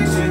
I'm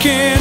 I